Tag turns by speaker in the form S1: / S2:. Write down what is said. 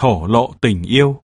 S1: thổ lộ tình yêu.